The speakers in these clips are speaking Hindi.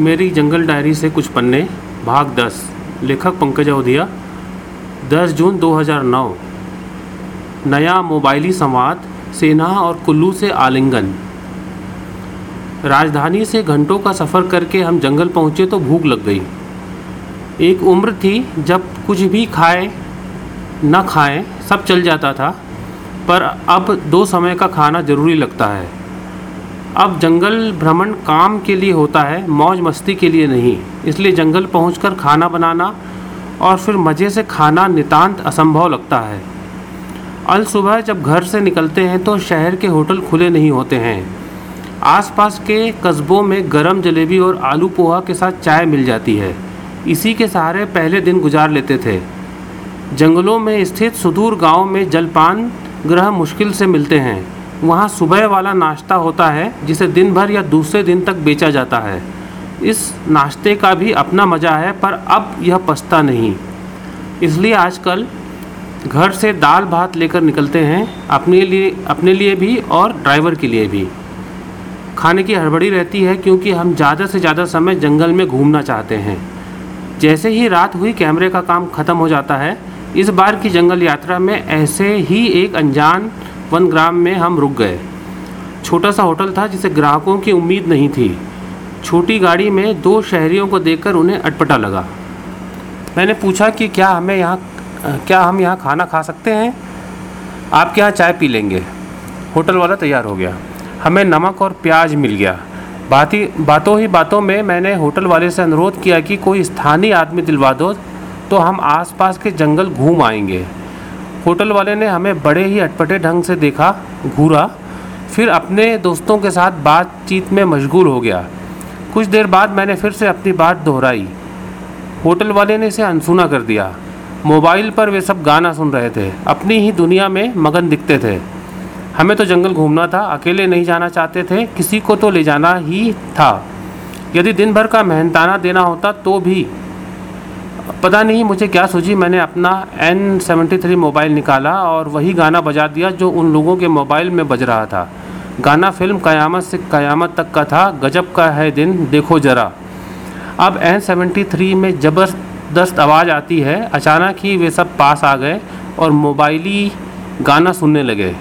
मेरी जंगल डायरी से कुछ पन्ने, भाग 10 लेखक पंकज अवधिया 10 जून 2009 नया मोबाइली संवाद, सेना और कुल्लू से आलिंगन। राजधानी से घंटों का सफ़र करके हम जंगल पहुँचे तो भूख लग गई। एक उम्र थी, जब कुछ भी खाए, न खाएँ, सब चल जाता था, पर अब दो समय का खाना ज़रूरी लगता है। अब जंगल भ्रमण काम के लिए होता है, मौज मस्ती के लिए नहीं। इसलिए जंगल पहुंचकर खाना बनाना और फिर मज़े से खाना नितांत असंभव लगता है। अल सुबह जब घर से निकलते हैं तो शहर के होटल खुले नहीं होते हैं। आसपास के कस्बों में गरम जलेबी और आलू पोहा के साथ चाय मिल जाती है। इसी के सहारे पहले दिन गुजार लेते थे। जंगलों में स्थित सुदूर गाँव में जलपान ग्रह मुश्किल से मिलते हैं। वहाँ सुबह वाला नाश्ता होता है, जिसे दिन भर या दूसरे दिन तक बेचा जाता है। इस नाश्ते का भी अपना मज़ा है, पर अब यह पछता नहीं। इसलिए आजकल घर से दाल भात लेकर निकलते हैं, अपने लिए अपने लिए भी और ड्राइवर के लिए भी। खाने की हड़बड़ी रहती है, क्योंकि हम ज़्यादा से ज़्यादा समय जंगल में घूमना चाहते हैं। जैसे ही रात हुई, कैमरे का काम ख़त्म हो जाता है। इस बार की जंगल यात्रा में ऐसे ही एक अनजान ग्राम में हम रुक गए। छोटा सा होटल था जिसे ग्राहकों की उम्मीद नहीं थी। छोटी गाड़ी में दो शहरियों को देखकर उन्हें अटपटा लगा। मैंने पूछा कि क्या हमें यहाँ, क्या हम यहाँ खाना खा सकते हैं? आपके यहाँ चाय पी लेंगे। होटल वाला तैयार हो गया। हमें नमक और प्याज मिल गया। बाती, बातों ही बातों में मैंने होटल वाले से अनुरोध किया कि कोई स्थानीय आदमी दिलवा दो तो हम आसपास के जंगल घूम आएँगे। होटल वाले ने हमें बड़े ही अटपटे ढंग से देखा, घूरा, फिर अपने दोस्तों के साथ बातचीत में मशगूल हो गया। कुछ देर बाद मैंने फिर से अपनी बात दोहराई। होटल वाले ने इसे अनसुना कर दिया। मोबाइल पर वे सब गाना सुन रहे थे। अपनी ही दुनिया में मगन दिखते थे। हमें तो जंगल घूमना था, अकेले नहीं जाना चाहते थे, किसी को तो ले जाना ही था। यदि दिन भर का मेहनताना देना होता तो भी। पता नहीं, मुझे क्या सूझी, मैंने अपना एन सेवेंटी थ्री मोबाइल निकाला और वही गाना बजा दिया जो उन लोगों के मोबाइल में बज रहा था। गाना फ़िल्म क़यामत से क़यामत तक का था, गजब का है दिन, देखो ज़रा। अब एन सेवेंटी थ्री में ज़बरदस्त आवाज़ आती है, अचानक ही वे सब पास आ गए और मोबाइली गाना सुनने लगे।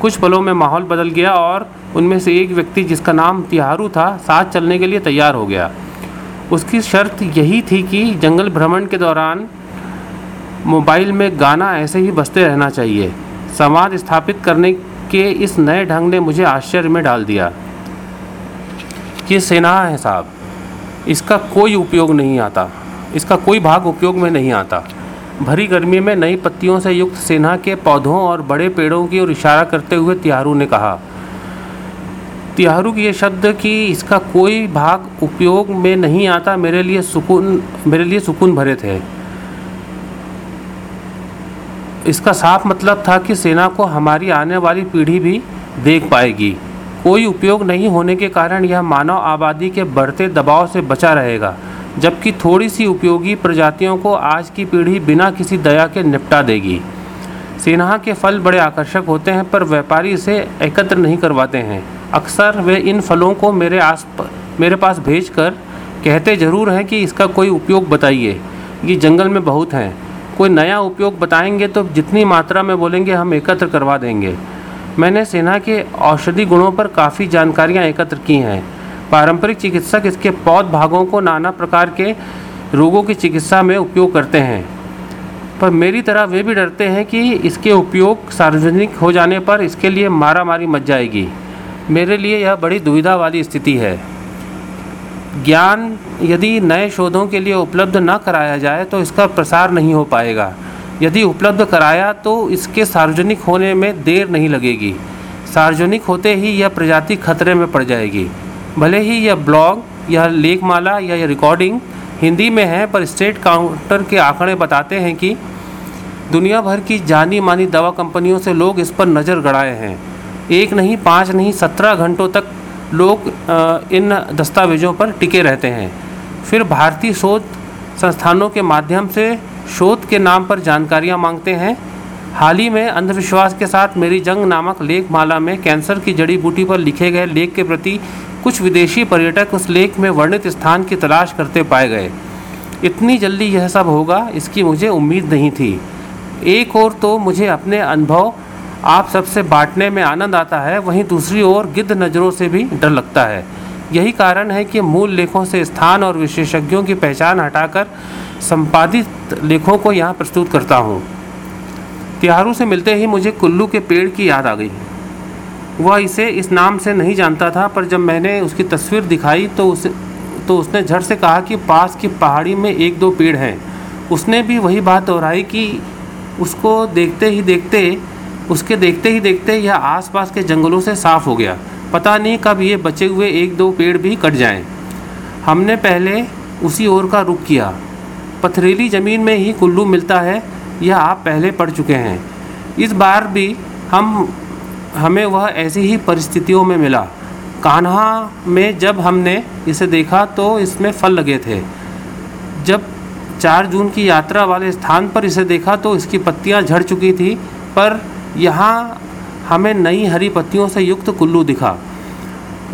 कुछ पलों में माहौल बदल गया और उनमें से एक व्यक्ति जिसका नाम तिहारू था, साथ चलने के लिए तैयार हो गया। उसकी शर्त यही थी कि जंगल भ्रमण के दौरान मोबाइल में गाना ऐसे ही बजते रहना चाहिए। समाज स्थापित करने के इस नए ढंग ने मुझे आश्चर्य में डाल दिया। ये सेना है साहब। इसका कोई उपयोग नहीं आता। इसका कोई भाग उपयोग में नहीं आता। भरी गर्मी में नई पत्तियों से युक्त सेना के पौधों और बड़े पेड़ों की ओर इशारा करते हुए तिहारू ने कहा तिहारू की ये शब्द कि इसका कोई भाग उपयोग में नहीं आता, मेरे लिए सुकून, मेरे लिए सुकून भरे थे। इसका साफ़ मतलब था कि सेना को हमारी आने वाली पीढ़ी भी देख पाएगी। कोई उपयोग नहीं होने के कारण यह मानव आबादी के बढ़ते दबाव से बचा रहेगा, जबकि थोड़ी सी उपयोगी प्रजातियों को आज की पीढ़ी बिना किसी दया के निपटा देगी। सेना के फल बड़े आकर्षक होते हैं, पर व्यापारी इसे एकत्र नहीं करवाते हैं। अक्सर वे इन फलों को मेरे आस मेरे पास भेज कर कहते ज़रूर हैं कि इसका कोई उपयोग बताइए। ये जंगल में बहुत हैं। कोई नया उपयोग बताएँगे तो जितनी मात्रा में बोलेंगे, हम एकत्र करवा देंगे। मैंने सेना के औषधि गुणों पर काफ़ी जानकारियाँ एकत्र की हैं। पारंपरिक चिकित्सक इसके पौध भागों को नाना प्रकार के रोगों की चिकित्सा में उपयोग करते हैं। पर मेरी तरह वे भी डरते हैं कि इसके उपयोग सार्वजनिक हो जाने पर इसके लिए मारा मारी मच जाएगी। मेरे लिए यह बड़ी दुविधा वाली स्थिति है। ज्ञान यदि नए शोधों के लिए उपलब्ध न कराया जाए तो इसका प्रसार नहीं हो पाएगा। यदि उपलब्ध कराया तो इसके सार्वजनिक होने में देर नहीं लगेगी। सार्वजनिक होते ही यह प्रजाति खतरे में पड़ जाएगी। भले ही यह ब्लॉग, यह लेखमाला या यह रिकॉर्डिंग हिंदी में है, पर स्टेट काउंटर के आंकड़े बताते हैं कि दुनिया भर की जानी मानी दवा कंपनियों से लोग इस पर नज़र गड़ाए हैं। एक नहीं, पाँच नहीं, सत्रह घंटों तक लोग इन दस्तावेज़ों पर टिके रहते हैं। फिर भारतीय शोध संस्थानों के माध्यम से शोध के नाम पर जानकारियाँ मांगते हैं। हाल ही में अंधविश्वास के साथ मेरी जंग नामक लेख माला में कैंसर की जड़ी बूटी पर लिखे गए लेख के प्रति कुछ विदेशी पर्यटक उस लेख में वर्णित स्थान की तलाश करते पाए गए। इतनी जल्दी यह सब होगा, इसकी मुझे उम्मीद नहीं थी। एक और तो मुझे अपने अनुभव आप सबसे बांटने में आनंद आता है, वहीं दूसरी ओर गिद्ध नज़रों से भी डर लगता है। यही कारण है कि मूल लेखों से स्थान और विशेषज्ञों की पहचान हटाकर संपादित लेखों को यहाँ प्रस्तुत करता हूँ। तिहारू से मिलते ही मुझे कुल्लू के पेड़ की याद आ गई। वह इसे इस नाम से नहीं जानता था, पर जब मैंने उसकी तस्वीर दिखाई तो उसे तो उसने झट से कहा कि पास की पहाड़ी में एक दो पेड़ हैं। उसने भी वही बात दोहराई कि उसको देखते ही देखते उसके देखते ही देखते यह आसपास के जंगलों से साफ़ हो गया। पता नहीं कब ये बचे हुए एक दो पेड़ भी कट जाएँ। हमने पहले उसी ओर का रुख किया। पथरीली ज़मीन में ही कुल्लू मिलता है, यह आप पहले पढ़ चुके हैं। इस बार भी हम, हमें वह ऐसी ही परिस्थितियों में मिला। कान्हा में जब हमने इसे देखा तो इसमें फल लगे थे। जब चार जून की यात्रा वाले स्थान पर इसे देखा तो इसकी पत्तियाँ झड़ चुकी थी, पर यहाँ हमें नई हरी पत्तियों से युक्त कुल्लू दिखा।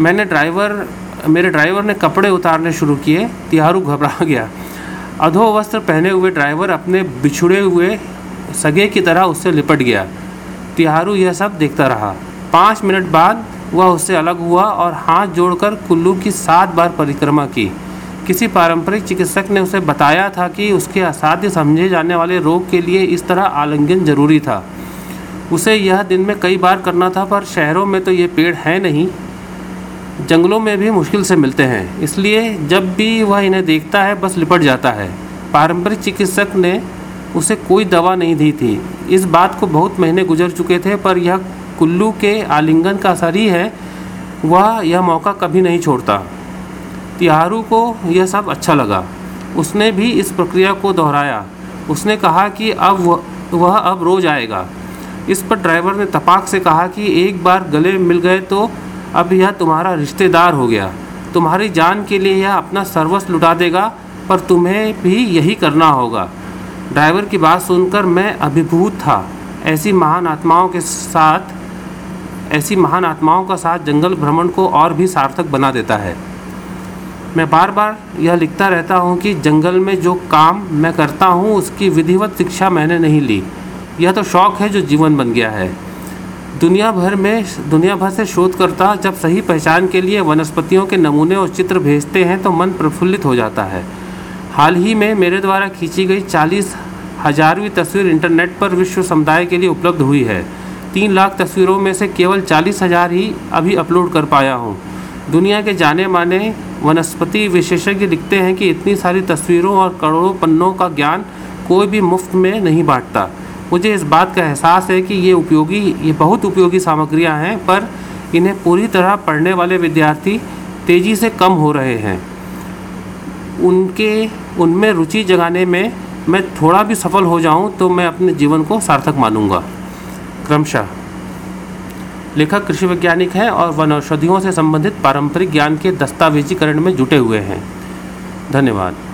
मैंने ड्राइवर, मेरे ड्राइवर ने कपड़े उतारने शुरू किए, तिहारू घबरा गया। अधो वस्त्र पहने हुए ड्राइवर अपने बिछुड़े हुए सगे की तरह उससे लिपट गया। तिहारू यह सब देखता रहा। पाँच मिनट बाद वह उससे अलग हुआ और हाथ जोड़कर कुल्लू की सात बार परिक्रमा की। किसी पारंपरिक चिकित्सक ने उसे बताया था कि उसके असाध्य समझे जाने वाले रोग के लिए इस तरह आलिंगन ज़रूरी था। उसे यह दिन में कई बार करना था, पर शहरों में तो ये पेड़ हैं नहीं। जंगलों में भी मुश्किल से मिलते हैं, इसलिए जब भी वह इन्हें देखता है, बस लिपट जाता है। पारंपरिक चिकित्सक ने उसे कोई दवा नहीं दी थी। इस बात को बहुत महीने गुजर चुके थे, पर यह कुल्लू के आलिंगन का असर ही है। वह यह मौका कभी नहीं छोड़ता। तिहारू को यह सब अच्छा लगा। उसने भी इस प्रक्रिया को दोहराया। उसने कहा कि अब वह अब रोज़ आएगा। इस पर ड्राइवर ने तपाक से कहा कि एक बार गले मिल गए तो अब यह तुम्हारा रिश्तेदार हो गया। तुम्हारी जान के लिए यह अपना सर्वस्व लुटा देगा, पर तुम्हें भी यही करना होगा। ड्राइवर की बात सुनकर मैं अभिभूत था। ऐसी महान आत्माओं के साथ, ऐसी महान आत्माओं का साथ जंगल भ्रमण को और भी सार्थक बना देता है। मैं बार बार यह लिखता रहता हूँ कि जंगल में जो काम मैं करता हूँ, उसकी विधिवत शिक्षा मैंने नहीं ली। यह तो शौक़ है जो जीवन बन गया है। दुनिया भर में, दुनिया भर से शोधकर्ता जब सही पहचान के लिए वनस्पतियों के नमूने और चित्र भेजते हैं तो मन प्रफुल्लित हो जाता है। हाल ही में मेरे द्वारा खींची गई चालीस हजारवीं तस्वीर इंटरनेट पर विश्व समुदाय के लिए उपलब्ध हुई है। तीन लाख तस्वीरों में से केवल चालीस हज़ार ही अभी अपलोड कर पाया हूँ। दुनिया के जाने माने वनस्पति विशेषज्ञ लिखते हैं कि इतनी सारी तस्वीरों और करोड़ों पन्नों का ज्ञान कोई भी मुफ़्त में नहीं बांटता। मुझे इस बात का एहसास है कि ये उपयोगी, ये बहुत उपयोगी सामग्रियाँ हैं, पर इन्हें पूरी तरह पढ़ने वाले विद्यार्थी तेज़ी से कम हो रहे हैं। उनके, उनमें रुचि जगाने में मैं थोड़ा भी सफल हो जाऊँ तो मैं अपने जीवन को सार्थक मानूँगा। क्रमशः, लेखक, कृषि वैज्ञानिक हैं और वन औषधियों से संबंधित पारंपरिक ज्ञान के दस्तावेजीकरण में जुटे हुए हैं। धन्यवाद।